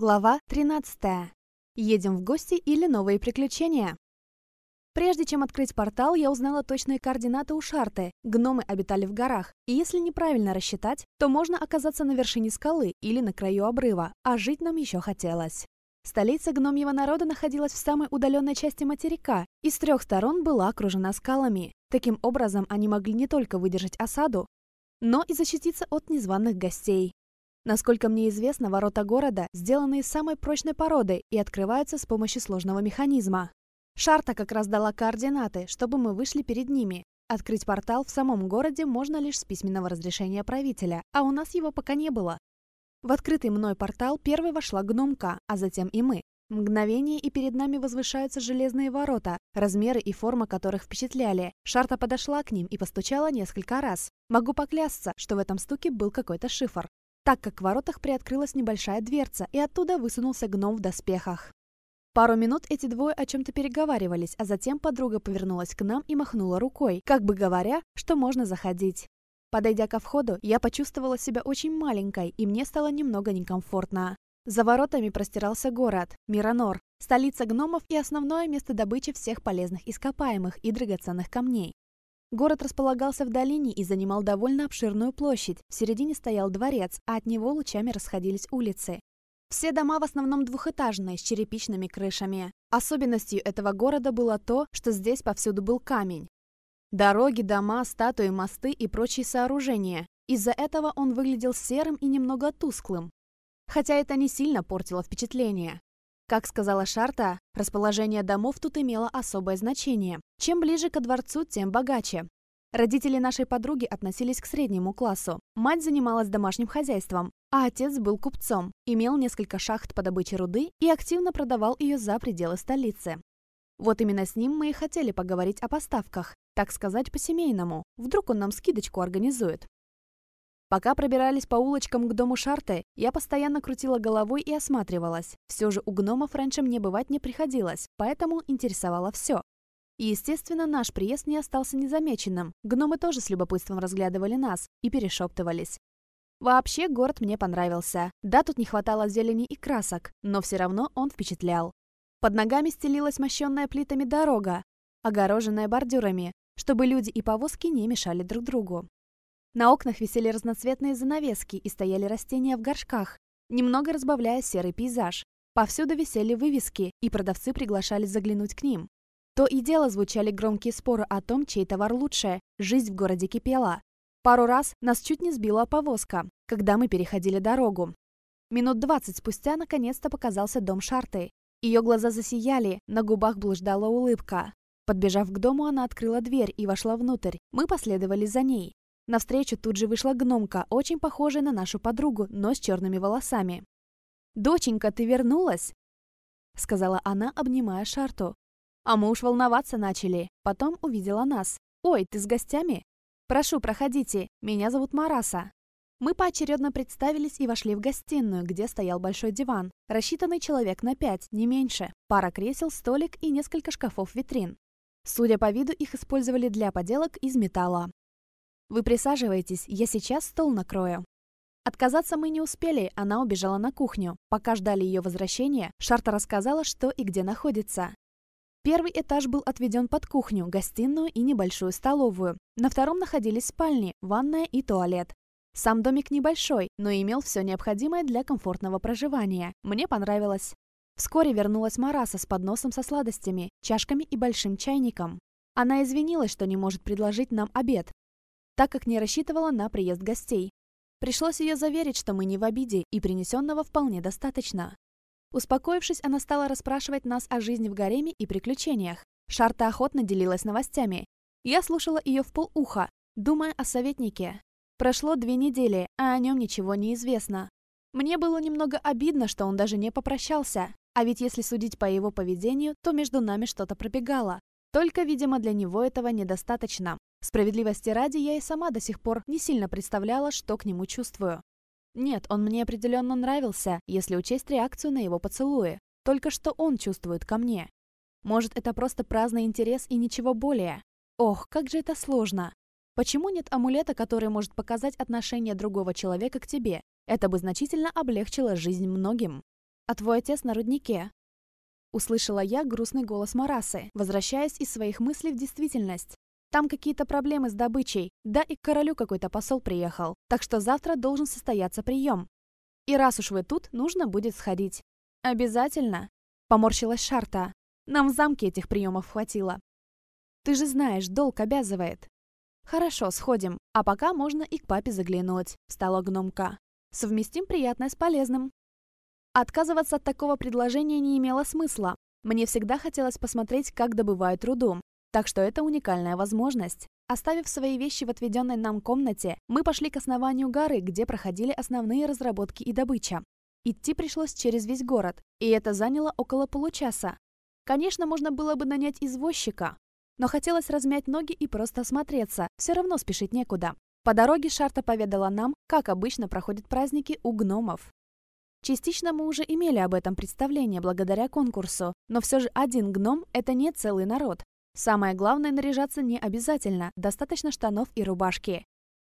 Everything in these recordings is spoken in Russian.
Глава 13. Едем в гости или новые приключения. Прежде чем открыть портал, я узнала точные координаты у Шарты. Гномы обитали в горах, и если неправильно рассчитать, то можно оказаться на вершине скалы или на краю обрыва, а жить нам еще хотелось. Столица гномьего народа находилась в самой удаленной части материка и с трех сторон была окружена скалами. Таким образом, они могли не только выдержать осаду, но и защититься от незваных гостей. Насколько мне известно, ворота города сделаны из самой прочной породы и открываются с помощью сложного механизма. Шарта как раз дала координаты, чтобы мы вышли перед ними. Открыть портал в самом городе можно лишь с письменного разрешения правителя, а у нас его пока не было. В открытый мной портал первой вошла гномка, а затем и мы. Мгновение, и перед нами возвышаются железные ворота, размеры и форма которых впечатляли. Шарта подошла к ним и постучала несколько раз. Могу поклясться, что в этом стуке был какой-то шифр так как в воротах приоткрылась небольшая дверца, и оттуда высунулся гном в доспехах. Пару минут эти двое о чем-то переговаривались, а затем подруга повернулась к нам и махнула рукой, как бы говоря, что можно заходить. Подойдя ко входу, я почувствовала себя очень маленькой, и мне стало немного некомфортно. За воротами простирался город – Миранор, столица гномов и основное место добычи всех полезных ископаемых и драгоценных камней. Город располагался в долине и занимал довольно обширную площадь. В середине стоял дворец, а от него лучами расходились улицы. Все дома в основном двухэтажные, с черепичными крышами. Особенностью этого города было то, что здесь повсюду был камень. Дороги, дома, статуи, мосты и прочие сооружения. Из-за этого он выглядел серым и немного тусклым. Хотя это не сильно портило впечатление. Как сказала Шарта, расположение домов тут имело особое значение. Чем ближе ко дворцу, тем богаче. Родители нашей подруги относились к среднему классу. Мать занималась домашним хозяйством, а отец был купцом, имел несколько шахт по добыче руды и активно продавал ее за пределы столицы. Вот именно с ним мы и хотели поговорить о поставках, так сказать, по-семейному. Вдруг он нам скидочку организует. Пока пробирались по улочкам к дому Шарты, я постоянно крутила головой и осматривалась. Все же у гномов раньше мне бывать не приходилось, поэтому интересовало все. И, естественно, наш приезд не остался незамеченным. Гномы тоже с любопытством разглядывали нас и перешептывались. Вообще, город мне понравился. Да, тут не хватало зелени и красок, но все равно он впечатлял. Под ногами стелилась мощенная плитами дорога, огороженная бордюрами, чтобы люди и повозки не мешали друг другу. На окнах висели разноцветные занавески и стояли растения в горшках, немного разбавляя серый пейзаж. Повсюду висели вывески, и продавцы приглашали заглянуть к ним. То и дело звучали громкие споры о том, чей товар лучше. Жизнь в городе кипела. Пару раз нас чуть не сбила повозка, когда мы переходили дорогу. Минут двадцать спустя наконец-то показался дом Шарты. Ее глаза засияли, на губах блуждала улыбка. Подбежав к дому, она открыла дверь и вошла внутрь. Мы последовали за ней. Навстречу тут же вышла гномка, очень похожая на нашу подругу, но с черными волосами. «Доченька, ты вернулась?» — сказала она, обнимая Шарту. А мы уж волноваться начали. Потом увидела нас. «Ой, ты с гостями?» «Прошу, проходите. Меня зовут Мараса». Мы поочередно представились и вошли в гостиную, где стоял большой диван, рассчитанный человек на пять, не меньше, пара кресел, столик и несколько шкафов-витрин. Судя по виду, их использовали для поделок из металла. «Вы присаживайтесь, я сейчас стол накрою». Отказаться мы не успели, она убежала на кухню. Пока ждали ее возвращения, Шарта рассказала, что и где находится. Первый этаж был отведен под кухню, гостиную и небольшую столовую. На втором находились спальни, ванная и туалет. Сам домик небольшой, но имел все необходимое для комфортного проживания. Мне понравилось. Вскоре вернулась Мараса с подносом со сладостями, чашками и большим чайником. Она извинилась, что не может предложить нам обед, так как не рассчитывала на приезд гостей. Пришлось ее заверить, что мы не в обиде, и принесенного вполне достаточно. Успокоившись, она стала расспрашивать нас о жизни в гареме и приключениях. Шарта охотно делилась новостями. Я слушала ее в полуха, думая о советнике. Прошло две недели, а о нем ничего не известно. Мне было немного обидно, что он даже не попрощался. А ведь если судить по его поведению, то между нами что-то пробегало. Только, видимо, для него этого недостаточно. Справедливости ради, я и сама до сих пор не сильно представляла, что к нему чувствую. Нет, он мне определенно нравился, если учесть реакцию на его поцелуи. Только что он чувствует ко мне. Может, это просто праздный интерес и ничего более. Ох, как же это сложно. Почему нет амулета, который может показать отношение другого человека к тебе? Это бы значительно облегчило жизнь многим. А твой отец на руднике? Услышала я грустный голос Марасы, возвращаясь из своих мыслей в действительность. Там какие-то проблемы с добычей, да и к королю какой-то посол приехал. Так что завтра должен состояться прием. И раз уж вы тут, нужно будет сходить. Обязательно. Поморщилась Шарта. Нам в замке этих приемов хватило. Ты же знаешь, долг обязывает. Хорошо, сходим. А пока можно и к папе заглянуть. Встала гномка. Совместим приятное с полезным. Отказываться от такого предложения не имело смысла. Мне всегда хотелось посмотреть, как добывают руду. Так что это уникальная возможность. Оставив свои вещи в отведенной нам комнате, мы пошли к основанию горы, где проходили основные разработки и добыча. Идти пришлось через весь город, и это заняло около получаса. Конечно, можно было бы нанять извозчика, но хотелось размять ноги и просто осмотреться, все равно спешить некуда. По дороге Шарта поведала нам, как обычно проходят праздники у гномов. Частично мы уже имели об этом представление благодаря конкурсу, но все же один гном – это не целый народ, Самое главное, наряжаться не обязательно, достаточно штанов и рубашки.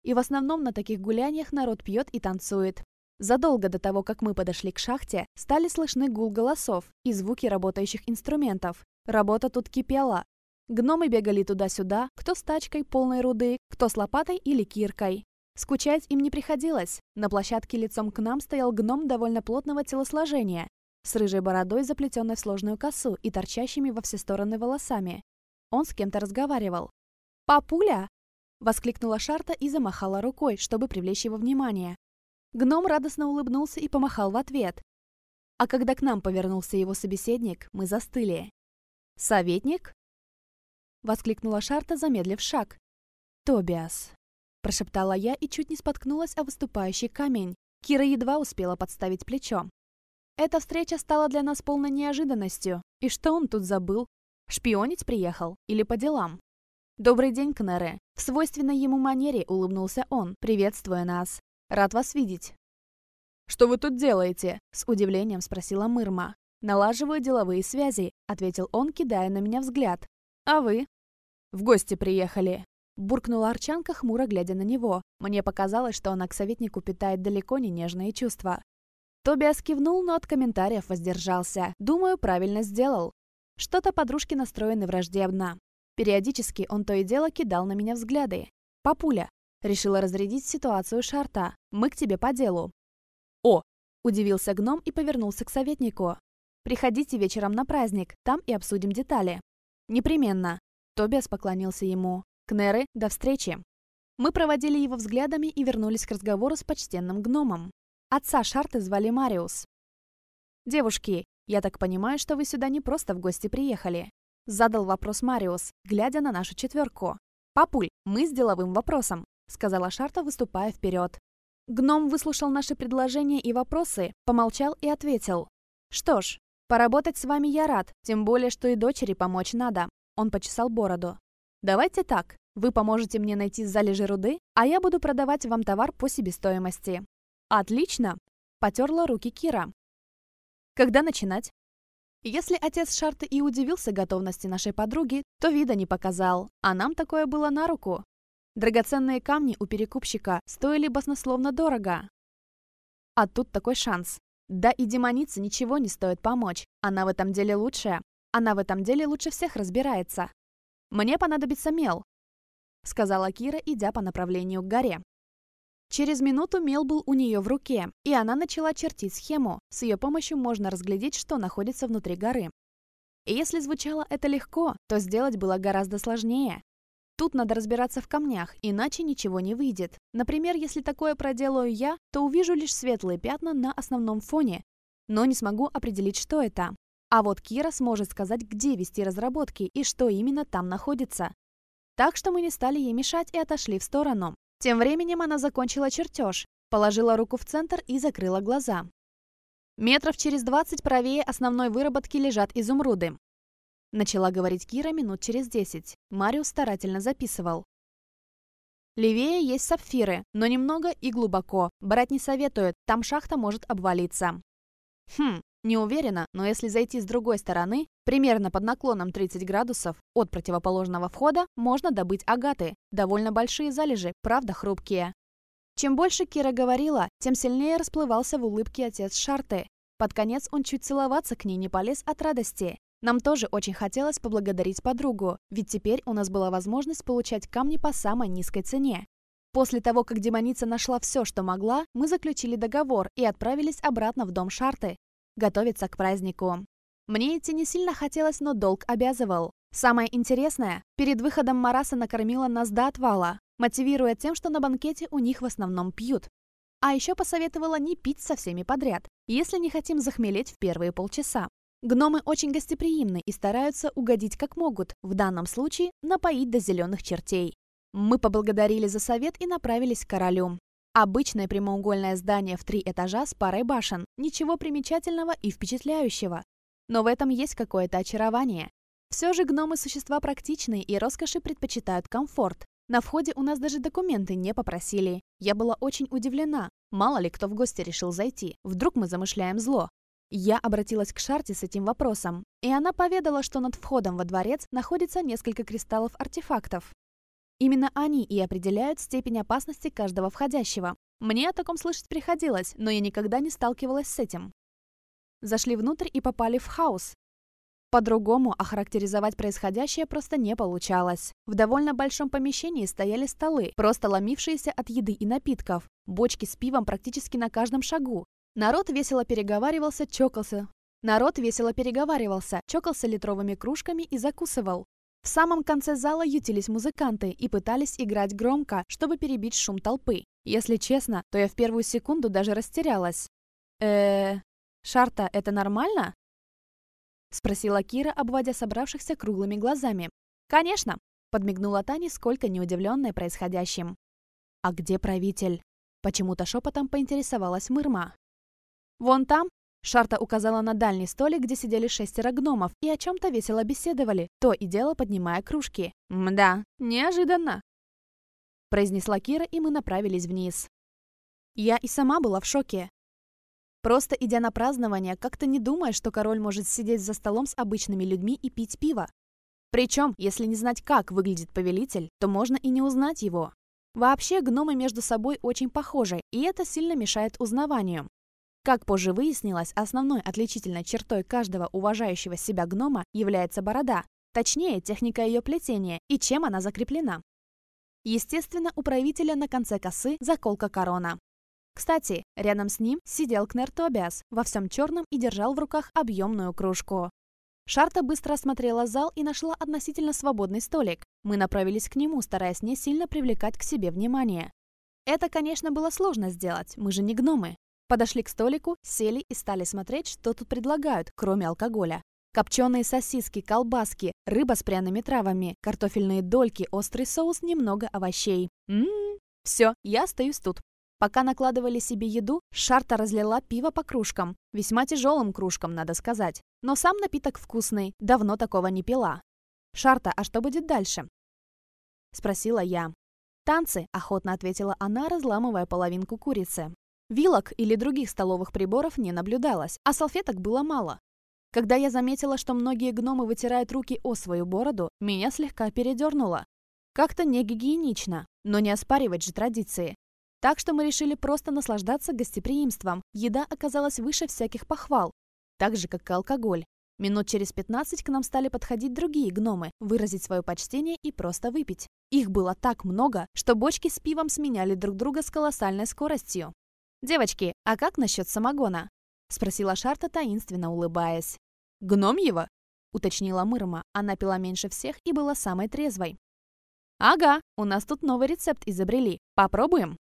И в основном на таких гуляниях народ пьет и танцует. Задолго до того, как мы подошли к шахте, стали слышны гул голосов и звуки работающих инструментов. Работа тут кипела. Гномы бегали туда-сюда, кто с тачкой полной руды, кто с лопатой или киркой. Скучать им не приходилось. На площадке лицом к нам стоял гном довольно плотного телосложения, с рыжей бородой, заплетенной в сложную косу и торчащими во все стороны волосами. Он с кем-то разговаривал. «Папуля!» — воскликнула Шарта и замахала рукой, чтобы привлечь его внимание. Гном радостно улыбнулся и помахал в ответ. А когда к нам повернулся его собеседник, мы застыли. «Советник?» — воскликнула Шарта, замедлив шаг. «Тобиас!» — прошептала я и чуть не споткнулась о выступающий камень. Кира едва успела подставить плечо. Эта встреча стала для нас полной неожиданностью. И что он тут забыл? Шпионить приехал? Или по делам?» «Добрый день, Кнере!» В свойственной ему манере улыбнулся он, приветствуя нас. «Рад вас видеть!» «Что вы тут делаете?» – с удивлением спросила Мырма. «Налаживаю деловые связи», – ответил он, кидая на меня взгляд. «А вы?» «В гости приехали!» Буркнула Арчанка, хмуро глядя на него. Мне показалось, что она к советнику питает далеко не нежные чувства. Тобиас кивнул, но от комментариев воздержался. Думаю, правильно сделал. Что-то подружки настроены враждебно. Периодически он то и дело кидал на меня взгляды. «Папуля!» — решила разрядить ситуацию Шарта. «Мы к тебе по делу». «О!» — удивился гном и повернулся к советнику. «Приходите вечером на праздник, там и обсудим детали». «Непременно!» — Тобиас поклонился ему. «Кнеры, до встречи!» Мы проводили его взглядами и вернулись к разговору с почтенным гномом. Отца Шарты звали Мариус. «Девушки, я так понимаю, что вы сюда не просто в гости приехали. Задал вопрос Мариус, глядя на нашу четверку. «Папуль, мы с деловым вопросом», — сказала Шарта, выступая вперед. Гном выслушал наши предложения и вопросы, помолчал и ответил. «Что ж, поработать с вами я рад, тем более, что и дочери помочь надо». Он почесал бороду. «Давайте так. Вы поможете мне найти залежи руды, а я буду продавать вам товар по себестоимости». «Отлично!» — потерла руки Кира. Когда начинать? Если отец Шарты и удивился готовности нашей подруги, то вида не показал, а нам такое было на руку. Драгоценные камни у перекупщика стоили баснословно дорого. А тут такой шанс. Да и демонице ничего не стоит помочь, она в этом деле лучшая. Она в этом деле лучше всех разбирается. «Мне понадобится мел», — сказала Кира, идя по направлению к горе. Через минуту мел был у нее в руке, и она начала чертить схему. С ее помощью можно разглядеть, что находится внутри горы. И если звучало это легко, то сделать было гораздо сложнее. Тут надо разбираться в камнях, иначе ничего не выйдет. Например, если такое проделаю я, то увижу лишь светлые пятна на основном фоне, но не смогу определить, что это. А вот Кира сможет сказать, где вести разработки и что именно там находится. Так что мы не стали ей мешать и отошли в сторону. Тем временем она закончила чертеж, положила руку в центр и закрыла глаза. Метров через 20 правее основной выработки лежат изумруды. Начала говорить Кира минут через 10. Мариус старательно записывал. Левее есть сапфиры, но немного и глубоко. Брать не советуют, там шахта может обвалиться. Хм, не уверена, но если зайти с другой стороны, примерно под наклоном 30 градусов от противоположного входа, можно добыть агаты. Довольно большие залежи, правда хрупкие. Чем больше Кира говорила, тем сильнее расплывался в улыбке отец Шарты. Под конец он чуть целоваться к ней не полез от радости. Нам тоже очень хотелось поблагодарить подругу, ведь теперь у нас была возможность получать камни по самой низкой цене. После того, как демоница нашла все, что могла, мы заключили договор и отправились обратно в дом Шарты, готовиться к празднику. Мне идти не сильно хотелось, но долг обязывал. Самое интересное, перед выходом Мараса накормила нас до отвала, мотивируя тем, что на банкете у них в основном пьют. А еще посоветовала не пить со всеми подряд, если не хотим захмелеть в первые полчаса. Гномы очень гостеприимны и стараются угодить как могут, в данном случае напоить до зеленых чертей. Мы поблагодарили за совет и направились к королю. Обычное прямоугольное здание в три этажа с парой башен. Ничего примечательного и впечатляющего. Но в этом есть какое-то очарование. Все же гномы – существа практичные и роскоши предпочитают комфорт. На входе у нас даже документы не попросили. Я была очень удивлена. Мало ли кто в гости решил зайти. Вдруг мы замышляем зло. Я обратилась к Шарте с этим вопросом, и она поведала, что над входом во дворец находится несколько кристаллов артефактов. Именно они и определяют степень опасности каждого входящего. Мне о таком слышать приходилось, но я никогда не сталкивалась с этим. Зашли внутрь и попали в хаос. По-другому охарактеризовать происходящее просто не получалось. В довольно большом помещении стояли столы, просто ломившиеся от еды и напитков, бочки с пивом практически на каждом шагу. Народ весело переговаривался, чокался. Народ весело переговаривался, чокался литровыми кружками и закусывал. В самом конце зала ютились музыканты и пытались играть громко, чтобы перебить шум толпы. Если честно, то я в первую секунду даже растерялась. э Шарта, это нормально?» Спросила Кира, обводя собравшихся круглыми глазами. «Конечно!» — подмигнула Таня, сколько неудивленная происходящим. «А где правитель?» Почему-то шепотом поинтересовалась Мырма. «Вон там, Шарта указала на дальний столик, где сидели шестеро гномов и о чем-то весело беседовали, то и дело поднимая кружки. «Мда, неожиданно!» Произнесла Кира, и мы направились вниз. Я и сама была в шоке. Просто идя на празднование, как-то не думая, что король может сидеть за столом с обычными людьми и пить пиво. Причем, если не знать, как выглядит повелитель, то можно и не узнать его. Вообще, гномы между собой очень похожи, и это сильно мешает узнаванию. Как позже выяснилось, основной отличительной чертой каждого уважающего себя гнома является борода, точнее техника ее плетения и чем она закреплена. Естественно, у правителя на конце косы заколка корона. Кстати, рядом с ним сидел Кнер Тобиас во всем черном и держал в руках объемную кружку. Шарта быстро осмотрела зал и нашла относительно свободный столик. Мы направились к нему, стараясь не сильно привлекать к себе внимание. Это, конечно, было сложно сделать, мы же не гномы подошли к столику, сели и стали смотреть, что тут предлагают, кроме алкоголя. Копченые сосиски, колбаски, рыба с пряными травами, картофельные дольки, острый соус, немного овощей. Ммм, все, я остаюсь тут. Пока накладывали себе еду, Шарта разлила пиво по кружкам. Весьма тяжелым кружкам, надо сказать. Но сам напиток вкусный, давно такого не пила. «Шарта, а что будет дальше?» Спросила я. «Танцы», — охотно ответила она, разламывая половинку курицы. Вилок или других столовых приборов не наблюдалось, а салфеток было мало. Когда я заметила, что многие гномы вытирают руки о свою бороду, меня слегка передернуло. Как-то не гигиенично, но не оспаривать же традиции. Так что мы решили просто наслаждаться гостеприимством. Еда оказалась выше всяких похвал, так же, как и алкоголь. Минут через 15 к нам стали подходить другие гномы, выразить свое почтение и просто выпить. Их было так много, что бочки с пивом сменяли друг друга с колоссальной скоростью. «Девочки, а как насчет самогона?» — спросила Шарта, таинственно улыбаясь. Гном его? — уточнила Мырма. Она пила меньше всех и была самой трезвой. «Ага, у нас тут новый рецепт изобрели. Попробуем?»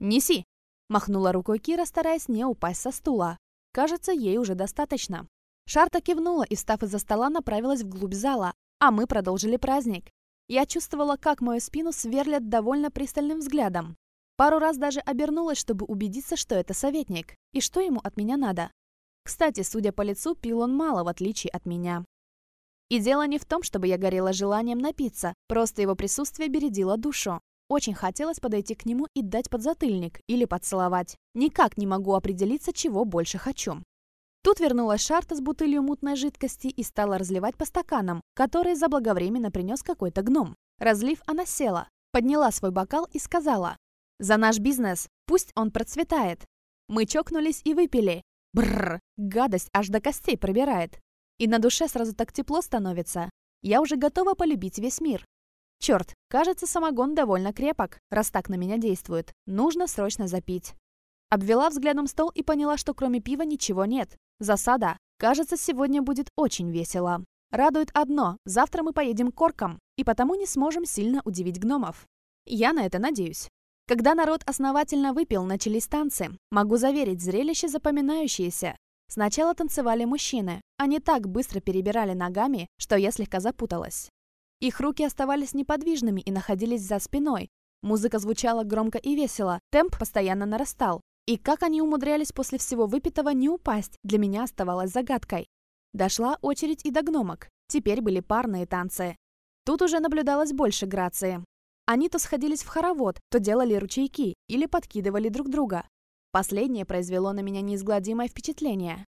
«Неси!» — махнула рукой Кира, стараясь не упасть со стула. «Кажется, ей уже достаточно». Шарта кивнула и, встав из-за стола, направилась вглубь зала, а мы продолжили праздник. Я чувствовала, как мою спину сверлят довольно пристальным взглядом. Пару раз даже обернулась, чтобы убедиться, что это советник, и что ему от меня надо. Кстати, судя по лицу, пил он мало, в отличие от меня. И дело не в том, чтобы я горела желанием напиться, просто его присутствие бередило душу. Очень хотелось подойти к нему и дать подзатыльник или поцеловать. Никак не могу определиться, чего больше хочу. Тут вернулась Шарта с бутылью мутной жидкости и стала разливать по стаканам, которые заблаговременно принес какой-то гном. Разлив, она села, подняла свой бокал и сказала за наш бизнес пусть он процветает. Мы чокнулись и выпили. Бррр, гадость аж до костей пробирает. И на душе сразу так тепло становится. Я уже готова полюбить весь мир. Черт, кажется, самогон довольно крепок, раз так на меня действует. Нужно срочно запить. Обвела взглядом стол и поняла, что кроме пива ничего нет. Засада. Кажется, сегодня будет очень весело. Радует одно, завтра мы поедем к коркам, и потому не сможем сильно удивить гномов. Я на это надеюсь. Когда народ основательно выпил, начались танцы. Могу заверить, зрелище запоминающееся. Сначала танцевали мужчины. Они так быстро перебирали ногами, что я слегка запуталась. Их руки оставались неподвижными и находились за спиной. Музыка звучала громко и весело, темп постоянно нарастал. И как они умудрялись после всего выпитого не упасть, для меня оставалось загадкой. Дошла очередь и до гномок. Теперь были парные танцы. Тут уже наблюдалось больше грации. Они то сходились в хоровод, то делали ручейки или подкидывали друг друга. Последнее произвело на меня неизгладимое впечатление.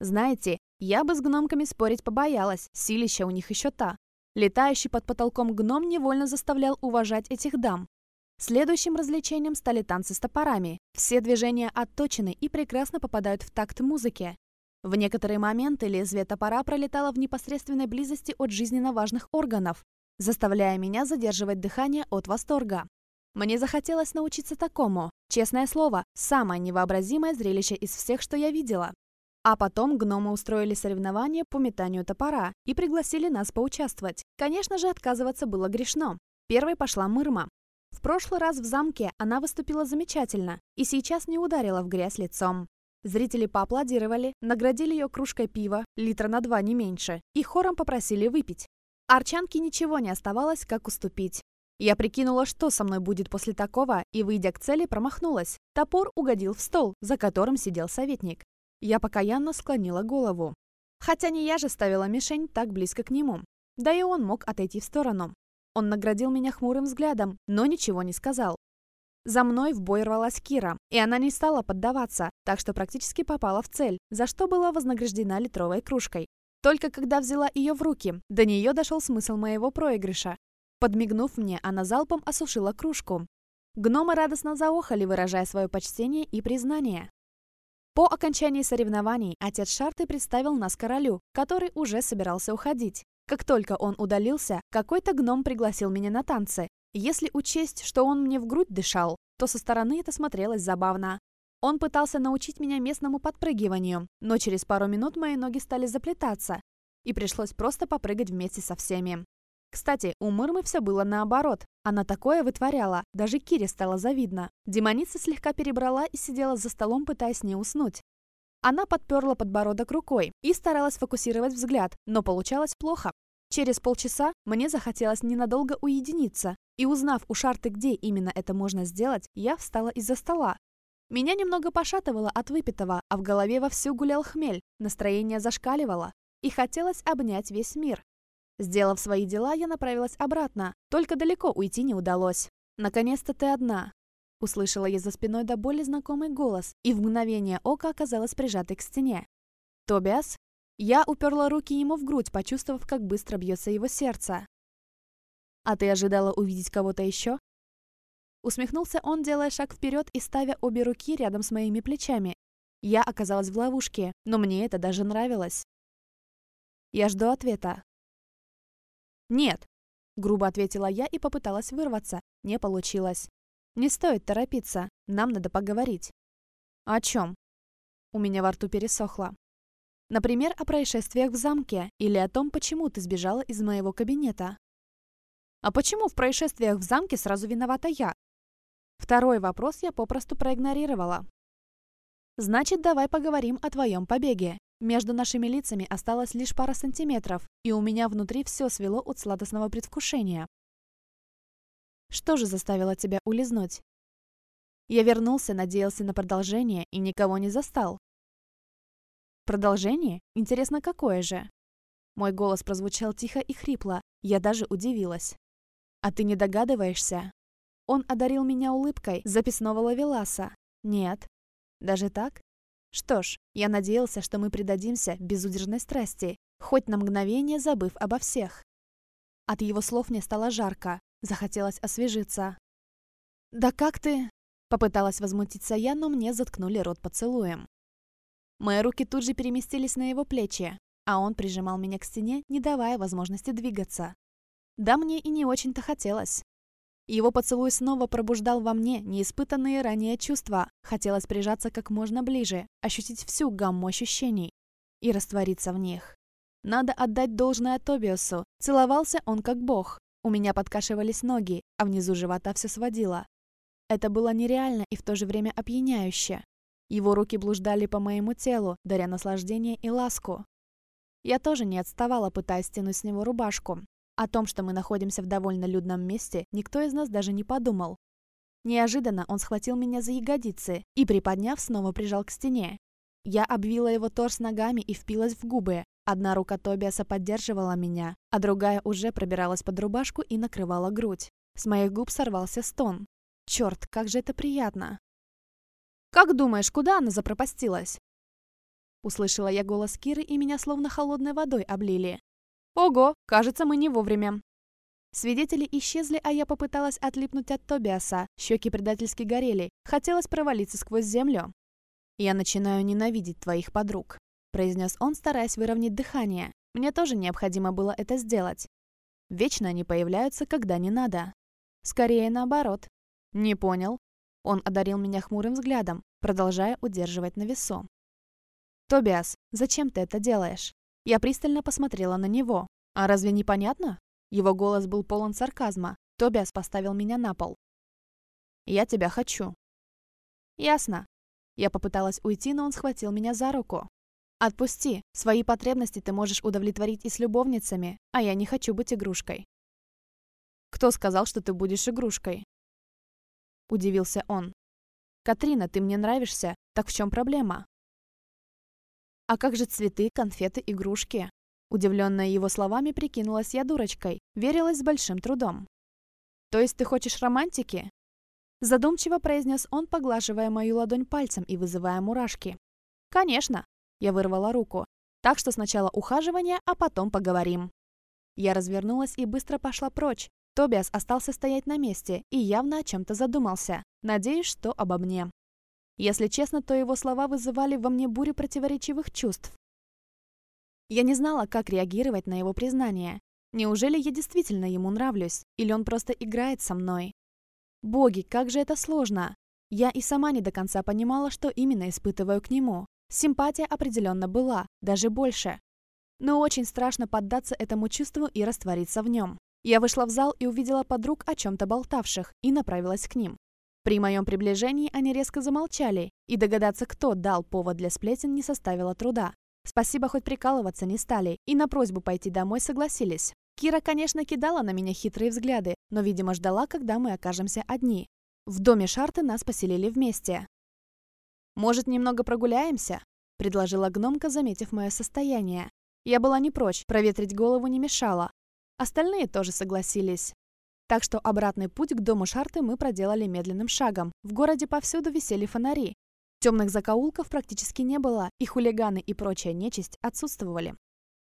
Знаете, я бы с гномками спорить побоялась, силища у них еще та. Летающий под потолком гном невольно заставлял уважать этих дам. Следующим развлечением стали танцы с топорами. Все движения отточены и прекрасно попадают в такт музыки. В некоторые моменты лезвие топора пролетало в непосредственной близости от жизненно важных органов, заставляя меня задерживать дыхание от восторга. Мне захотелось научиться такому, честное слово, самое невообразимое зрелище из всех, что я видела. А потом гномы устроили соревнования по метанию топора и пригласили нас поучаствовать. Конечно же, отказываться было грешно. Первой пошла Мырма. В прошлый раз в замке она выступила замечательно и сейчас не ударила в грязь лицом. Зрители поаплодировали, наградили ее кружкой пива, литра на два не меньше, и хором попросили выпить. Арчанке ничего не оставалось, как уступить. Я прикинула, что со мной будет после такого, и, выйдя к цели, промахнулась. Топор угодил в стол, за которым сидел советник. Я покаянно склонила голову. Хотя не я же ставила мишень так близко к нему. Да и он мог отойти в сторону. Он наградил меня хмурым взглядом, но ничего не сказал. За мной в бой рвалась Кира, и она не стала поддаваться, так что практически попала в цель, за что была вознаграждена литровой кружкой. Только когда взяла ее в руки, до нее дошел смысл моего проигрыша. Подмигнув мне, она залпом осушила кружку. Гномы радостно заохали, выражая свое почтение и признание. По окончании соревнований отец Шарты представил нас королю, который уже собирался уходить. Как только он удалился, какой-то гном пригласил меня на танцы. Если учесть, что он мне в грудь дышал, то со стороны это смотрелось забавно. Он пытался научить меня местному подпрыгиванию, но через пару минут мои ноги стали заплетаться, и пришлось просто попрыгать вместе со всеми. Кстати, у Мырмы все было наоборот. Она такое вытворяла, даже Кире стало завидно. Демоница слегка перебрала и сидела за столом, пытаясь не уснуть. Она подперла подбородок рукой и старалась фокусировать взгляд, но получалось плохо. Через полчаса мне захотелось ненадолго уединиться, и узнав у Шарты, где именно это можно сделать, я встала из-за стола, меня немного пошатывало от выпитого, а в голове вовсю гулял хмель, настроение зашкаливало, и хотелось обнять весь мир. Сделав свои дела, я направилась обратно, только далеко уйти не удалось. «Наконец-то ты одна!» Услышала я за спиной до боли знакомый голос, и в мгновение ока оказалась прижатой к стене. «Тобиас?» Я уперла руки ему в грудь, почувствовав, как быстро бьется его сердце. «А ты ожидала увидеть кого-то еще?» Усмехнулся он, делая шаг вперед и ставя обе руки рядом с моими плечами. Я оказалась в ловушке, но мне это даже нравилось. Я жду ответа. «Нет», — грубо ответила я и попыталась вырваться. Не получилось. «Не стоит торопиться. Нам надо поговорить». «О чем?» У меня во рту пересохло. «Например, о происшествиях в замке или о том, почему ты сбежала из моего кабинета». «А почему в происшествиях в замке сразу виновата я? Второй вопрос я попросту проигнорировала. «Значит, давай поговорим о твоем побеге. Между нашими лицами осталось лишь пара сантиметров, и у меня внутри все свело от сладостного предвкушения. Что же заставило тебя улизнуть?» Я вернулся, надеялся на продолжение и никого не застал. «Продолжение? Интересно, какое же?» Мой голос прозвучал тихо и хрипло, я даже удивилась. «А ты не догадываешься?» Он одарил меня улыбкой записного ловеласа. Нет. Даже так? Что ж, я надеялся, что мы предадимся безудержной страсти, хоть на мгновение забыв обо всех. От его слов мне стало жарко, захотелось освежиться. «Да как ты?» — попыталась возмутиться я, но мне заткнули рот поцелуем. Мои руки тут же переместились на его плечи, а он прижимал меня к стене, не давая возможности двигаться. Да мне и не очень-то хотелось, его поцелуй снова пробуждал во мне неиспытанные ранее чувства. Хотелось прижаться как можно ближе, ощутить всю гамму ощущений и раствориться в них. Надо отдать должное Тобиосу. Целовался он как бог. У меня подкашивались ноги, а внизу живота все сводило. Это было нереально и в то же время опьяняюще. Его руки блуждали по моему телу, даря наслаждение и ласку. Я тоже не отставала, пытаясь стянуть с него рубашку, о том, что мы находимся в довольно людном месте, никто из нас даже не подумал. Неожиданно он схватил меня за ягодицы и, приподняв, снова прижал к стене. Я обвила его торс ногами и впилась в губы. Одна рука Тобиаса поддерживала меня, а другая уже пробиралась под рубашку и накрывала грудь. С моих губ сорвался стон. Черт, как же это приятно. «Как думаешь, куда она запропастилась?» Услышала я голос Киры, и меня словно холодной водой облили. «Ого, кажется, мы не вовремя». Свидетели исчезли, а я попыталась отлипнуть от Тобиаса. Щеки предательски горели. Хотелось провалиться сквозь землю. «Я начинаю ненавидеть твоих подруг», — произнес он, стараясь выровнять дыхание. «Мне тоже необходимо было это сделать. Вечно они появляются, когда не надо. Скорее наоборот». «Не понял». Он одарил меня хмурым взглядом, продолжая удерживать на весу. «Тобиас, зачем ты это делаешь?» Я пристально посмотрела на него. «А разве не понятно? Его голос был полон сарказма. Тобиас поставил меня на пол. «Я тебя хочу». «Ясно». Я попыталась уйти, но он схватил меня за руку. «Отпусти. Свои потребности ты можешь удовлетворить и с любовницами, а я не хочу быть игрушкой». «Кто сказал, что ты будешь игрушкой?» Удивился он. «Катрина, ты мне нравишься. Так в чем проблема?» «А как же цветы, конфеты, игрушки?» Удивленная его словами прикинулась я дурочкой, верилась с большим трудом. «То есть ты хочешь романтики?» Задумчиво произнес он, поглаживая мою ладонь пальцем и вызывая мурашки. «Конечно!» Я вырвала руку. «Так что сначала ухаживание, а потом поговорим». Я развернулась и быстро пошла прочь. Тобиас остался стоять на месте и явно о чем-то задумался. Надеюсь, что обо мне. Если честно, то его слова вызывали во мне бурю противоречивых чувств. Я не знала, как реагировать на его признание. Неужели я действительно ему нравлюсь, или он просто играет со мной? Боги, как же это сложно! Я и сама не до конца понимала, что именно испытываю к нему. Симпатия определенно была, даже больше. Но очень страшно поддаться этому чувству и раствориться в нем. Я вышла в зал и увидела подруг о чем-то болтавших и направилась к ним. При моем приближении они резко замолчали, и догадаться, кто дал повод для сплетен, не составило труда. Спасибо, хоть прикалываться не стали, и на просьбу пойти домой согласились. Кира, конечно, кидала на меня хитрые взгляды, но, видимо, ждала, когда мы окажемся одни. В доме Шарты нас поселили вместе. «Может, немного прогуляемся?» – предложила гномка, заметив мое состояние. Я была не прочь, проветрить голову не мешала. Остальные тоже согласились. Так что обратный путь к дому Шарты мы проделали медленным шагом. В городе повсюду висели фонари. Темных закоулков практически не было, и хулиганы и прочая нечисть отсутствовали.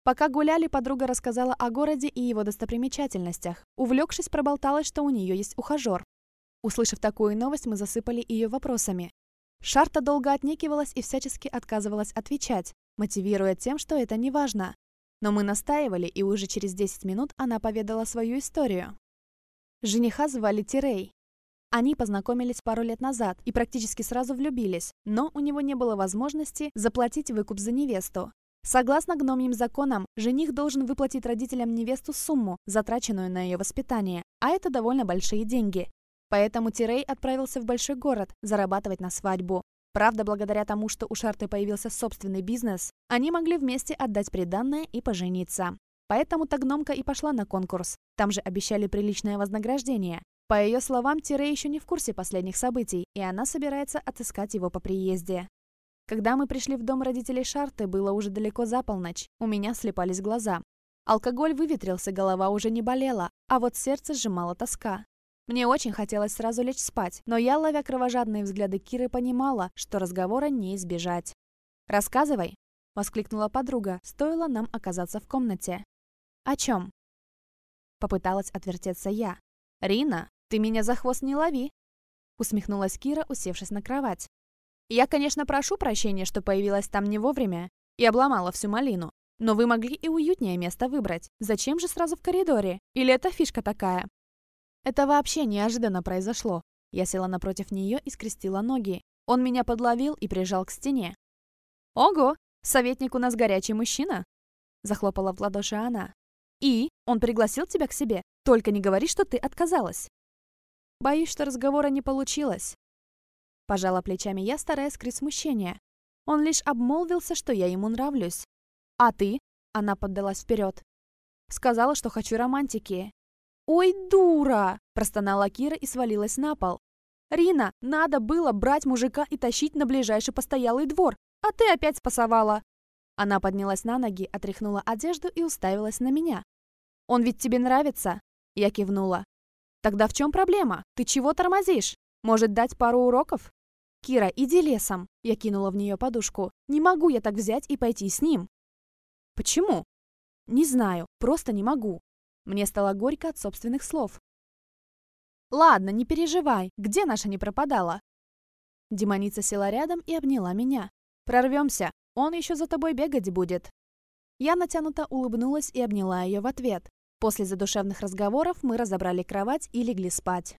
Пока гуляли, подруга рассказала о городе и его достопримечательностях. Увлекшись, проболталась, что у нее есть ухажер. Услышав такую новость, мы засыпали ее вопросами. Шарта долго отнекивалась и всячески отказывалась отвечать, мотивируя тем, что это не важно. Но мы настаивали, и уже через 10 минут она поведала свою историю. Жениха звали Тирей. Они познакомились пару лет назад и практически сразу влюбились, но у него не было возможности заплатить выкуп за невесту. Согласно гномьим законам, жених должен выплатить родителям невесту сумму, затраченную на ее воспитание, а это довольно большие деньги. Поэтому Тирей отправился в большой город зарабатывать на свадьбу. Правда, благодаря тому, что у Шарты появился собственный бизнес, они могли вместе отдать приданное и пожениться. Поэтому та гномка и пошла на конкурс. Там же обещали приличное вознаграждение. По ее словам, Тире еще не в курсе последних событий, и она собирается отыскать его по приезде. Когда мы пришли в дом родителей Шарты, было уже далеко за полночь. У меня слепались глаза. Алкоголь выветрился, голова уже не болела, а вот сердце сжимала тоска. Мне очень хотелось сразу лечь спать, но я, ловя кровожадные взгляды Киры, понимала, что разговора не избежать. «Рассказывай!» – воскликнула подруга, стоило нам оказаться в комнате. «О чем?» Попыталась отвертеться я. «Рина, ты меня за хвост не лови!» Усмехнулась Кира, усевшись на кровать. «Я, конечно, прошу прощения, что появилась там не вовремя и обломала всю малину. Но вы могли и уютнее место выбрать. Зачем же сразу в коридоре? Или это фишка такая?» Это вообще неожиданно произошло. Я села напротив нее и скрестила ноги. Он меня подловил и прижал к стене. «Ого! Советник у нас горячий мужчина!» Захлопала в ладоши она. И он пригласил тебя к себе. Только не говори, что ты отказалась. Боюсь, что разговора не получилось. Пожала плечами я, стараясь скрыть смущение. Он лишь обмолвился, что я ему нравлюсь. А ты? Она поддалась вперед. Сказала, что хочу романтики. «Ой, дура!» – простонала Кира и свалилась на пол. «Рина, надо было брать мужика и тащить на ближайший постоялый двор, а ты опять спасовала!» Она поднялась на ноги, отряхнула одежду и уставилась на меня. Он ведь тебе нравится?» Я кивнула. «Тогда в чем проблема? Ты чего тормозишь? Может, дать пару уроков?» «Кира, иди лесом!» Я кинула в нее подушку. «Не могу я так взять и пойти с ним!» «Почему?» «Не знаю, просто не могу!» Мне стало горько от собственных слов. «Ладно, не переживай, где наша не пропадала?» Демоница села рядом и обняла меня. «Прорвемся, он еще за тобой бегать будет!» Я натянуто улыбнулась и обняла ее в ответ. После задушевных разговоров мы разобрали кровать и легли спать.